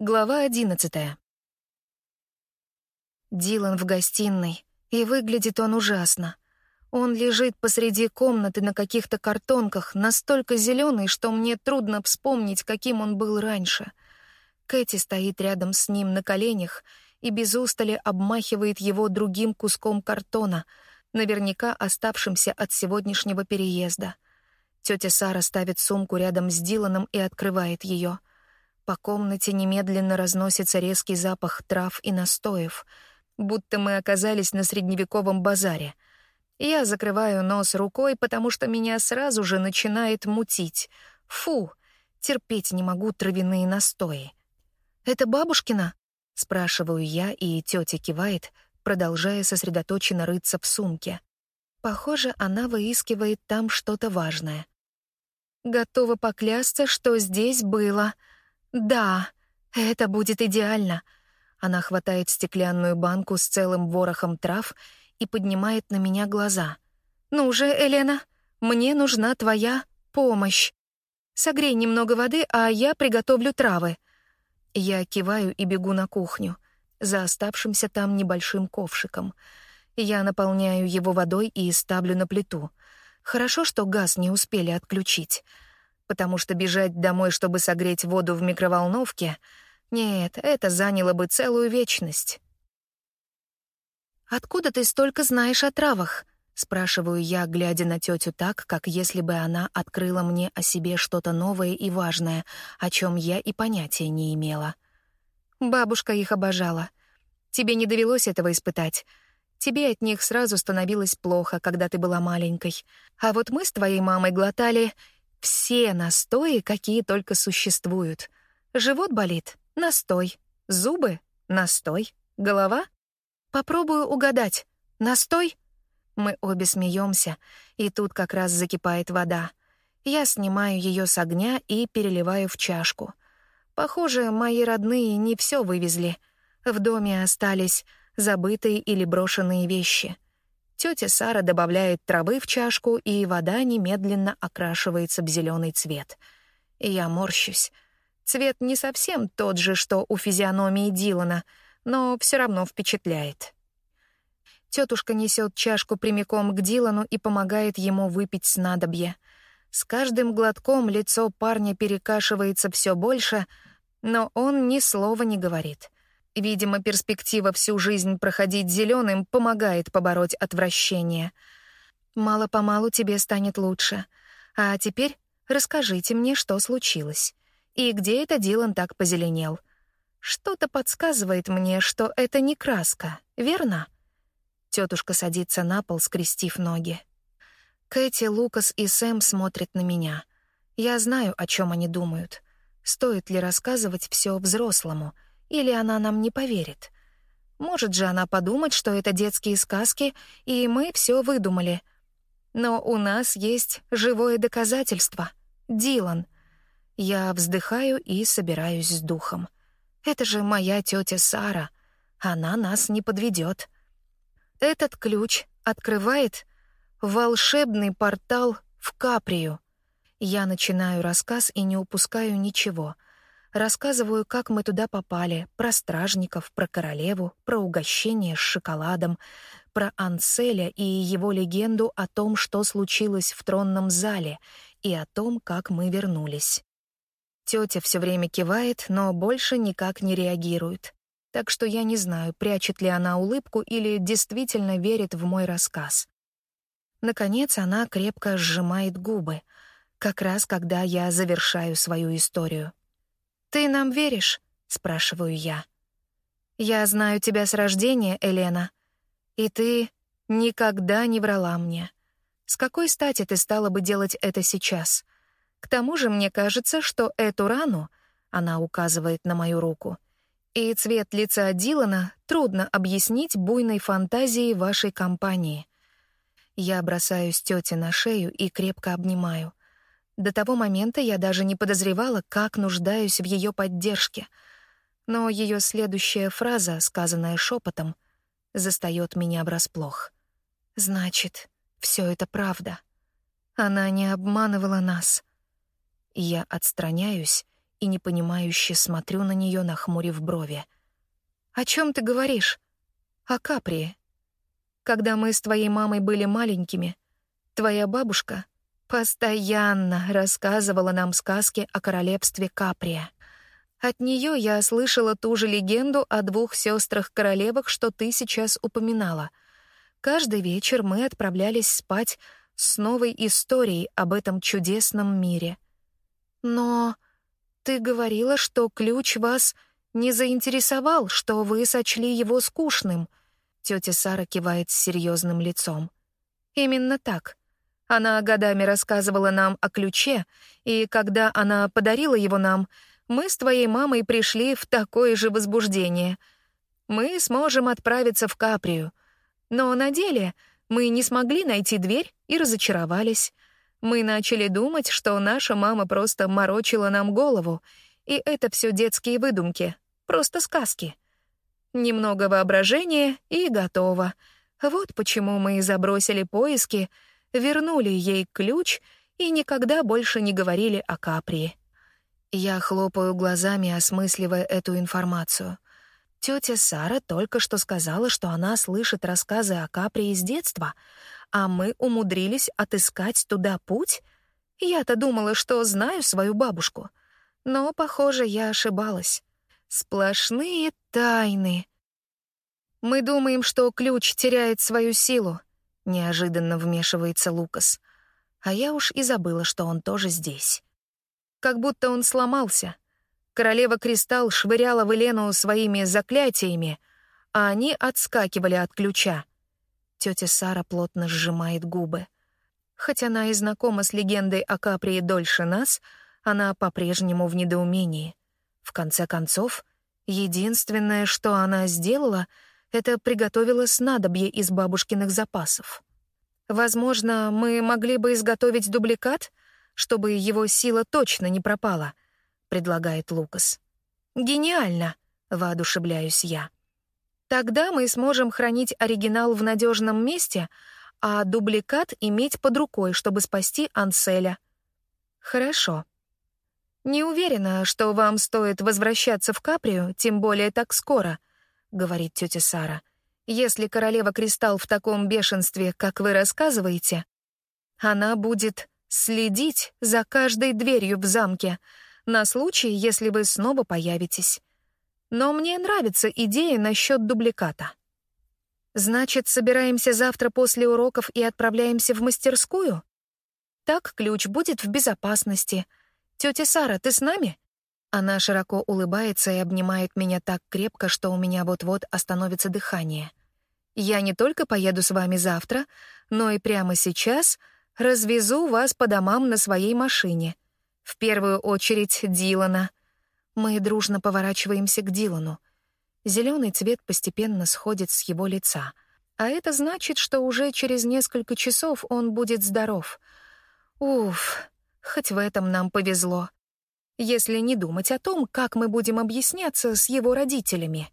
Глава одиннадцатая. Дилан в гостиной, и выглядит он ужасно. Он лежит посреди комнаты на каких-то картонках, настолько зеленый, что мне трудно вспомнить, каким он был раньше. Кэти стоит рядом с ним на коленях и без устали обмахивает его другим куском картона, наверняка оставшимся от сегодняшнего переезда. Тетя Сара ставит сумку рядом с Диланом и открывает ее — по комнате немедленно разносится резкий запах трав и настоев, будто мы оказались на средневековом базаре. Я закрываю нос рукой, потому что меня сразу же начинает мутить. Фу, терпеть не могу травяные настои. «Это бабушкина?» — спрашиваю я, и тетя кивает, продолжая сосредоточенно рыться в сумке. Похоже, она выискивает там что-то важное. Готова поклясться, что здесь было «Да, это будет идеально». Она хватает стеклянную банку с целым ворохом трав и поднимает на меня глаза. «Ну же, Елена, мне нужна твоя помощь. Согрей немного воды, а я приготовлю травы». Я киваю и бегу на кухню, за оставшимся там небольшим ковшиком. Я наполняю его водой и ставлю на плиту. Хорошо, что газ не успели отключить потому что бежать домой, чтобы согреть воду в микроволновке, нет, это заняло бы целую вечность. «Откуда ты столько знаешь о травах?» — спрашиваю я, глядя на тетю так, как если бы она открыла мне о себе что-то новое и важное, о чем я и понятия не имела. Бабушка их обожала. Тебе не довелось этого испытать. Тебе от них сразу становилось плохо, когда ты была маленькой. А вот мы с твоей мамой глотали все настои, какие только существуют. Живот болит — настой. Зубы — настой. Голова? Попробую угадать. Настой? Мы обе смеемся, и тут как раз закипает вода. Я снимаю ее с огня и переливаю в чашку. Похоже, мои родные не все вывезли. В доме остались забытые или брошенные вещи — Тетя Сара добавляет травы в чашку, и вода немедленно окрашивается в зеленый цвет. Я морщусь. Цвет не совсем тот же, что у физиономии Дилана, но все равно впечатляет. Тетушка несет чашку прямиком к Дилану и помогает ему выпить снадобье. С каждым глотком лицо парня перекашивается все больше, но он ни слова не говорит — Видимо, перспектива всю жизнь проходить зеленым помогает побороть отвращение. Мало-помалу тебе станет лучше. А теперь расскажите мне, что случилось. И где это Дилан так позеленел? Что-то подсказывает мне, что это не краска, верно? Тетушка садится на пол, скрестив ноги. Кэти, Лукас и Сэм смотрят на меня. Я знаю, о чем они думают. Стоит ли рассказывать все взрослому — или она нам не поверит? Может же она подумать, что это детские сказки, и мы все выдумали. Но у нас есть живое доказательство — Дилан. Я вздыхаю и собираюсь с духом. Это же моя тетя Сара. Она нас не подведет. Этот ключ открывает волшебный портал в Каприю. Я начинаю рассказ и не упускаю ничего — Рассказываю, как мы туда попали, про стражников, про королеву, про угощение с шоколадом, про Анселя и его легенду о том, что случилось в тронном зале, и о том, как мы вернулись. Тетя все время кивает, но больше никак не реагирует. Так что я не знаю, прячет ли она улыбку или действительно верит в мой рассказ. Наконец она крепко сжимает губы, как раз когда я завершаю свою историю. «Ты нам веришь?» — спрашиваю я. «Я знаю тебя с рождения, Елена, и ты никогда не врала мне. С какой стати ты стала бы делать это сейчас? К тому же мне кажется, что эту рану, — она указывает на мою руку, — и цвет лица Дилана трудно объяснить буйной фантазией вашей компании. Я бросаюсь тете на шею и крепко обнимаю. До того момента я даже не подозревала, как нуждаюсь в ее поддержке. Но ее следующая фраза, сказанная шепотом, застаёт меня врасплох. Значит, все это правда. Она не обманывала нас. Я отстраняюсь и непонимающе смотрю на нее, нахмурив брови. «О чем ты говоришь?» «О Каприи. Когда мы с твоей мамой были маленькими, твоя бабушка постоянно рассказывала нам сказки о королевстве Каприя. От нее я слышала ту же легенду о двух сестрах-королевах, что ты сейчас упоминала. Каждый вечер мы отправлялись спать с новой историей об этом чудесном мире. Но ты говорила, что ключ вас не заинтересовал, что вы сочли его скучным — Тетя Сара кивает с серьезным лицом. Именно так. Она годами рассказывала нам о ключе, и когда она подарила его нам, мы с твоей мамой пришли в такое же возбуждение. Мы сможем отправиться в Каприю. Но на деле мы не смогли найти дверь и разочаровались. Мы начали думать, что наша мама просто морочила нам голову, и это все детские выдумки, просто сказки — Немного воображения и готово. Вот почему мы забросили поиски, вернули ей ключ и никогда больше не говорили о Капри. Я хлопаю глазами, осмысливая эту информацию. Тетя Сара только что сказала, что она слышит рассказы о Капри из детства, а мы умудрились отыскать туда путь. Я-то думала, что знаю свою бабушку. Но, похоже, я ошибалась. Сплошные тайны. Мы думаем, что ключ теряет свою силу, неожиданно вмешивается Лукас. А я уж и забыла, что он тоже здесь. Как будто он сломался. Королева Кристалл швыряла в Елену своими заклятиями, а они отскакивали от ключа. Тетя Сара плотно сжимает губы. Хоть она и знакома с легендой о Каприи дольше нас, она по-прежнему в недоумении. В конце концов, единственное, что она сделала, это приготовила снадобье из бабушкиных запасов. Возможно, мы могли бы изготовить дубликат, чтобы его сила точно не пропала, предлагает Лукас. Гениально, воодушевляюсь я. Тогда мы сможем хранить оригинал в надежном месте, а дубликат иметь под рукой, чтобы спасти Анселя. Хорошо. Не уверена, что вам стоит возвращаться в Каприю, тем более так скоро, говорит тетя Сара. Если королева Кристалл в таком бешенстве, как вы рассказываете, она будет следить за каждой дверью в замке на случай, если вы снова появитесь. Но мне нравится идея насчет дубликата. Значит, собираемся завтра после уроков и отправляемся в мастерскую? Так ключ будет в безопасности — «Тетя Сара, ты с нами?» Она широко улыбается и обнимает меня так крепко, что у меня вот-вот остановится дыхание. «Я не только поеду с вами завтра, но и прямо сейчас развезу вас по домам на своей машине. В первую очередь Дилана». Мы дружно поворачиваемся к Дилану. Зеленый цвет постепенно сходит с его лица. А это значит, что уже через несколько часов он будет здоров. Уф, Хоть в этом нам повезло. Если не думать о том, как мы будем объясняться с его родителями.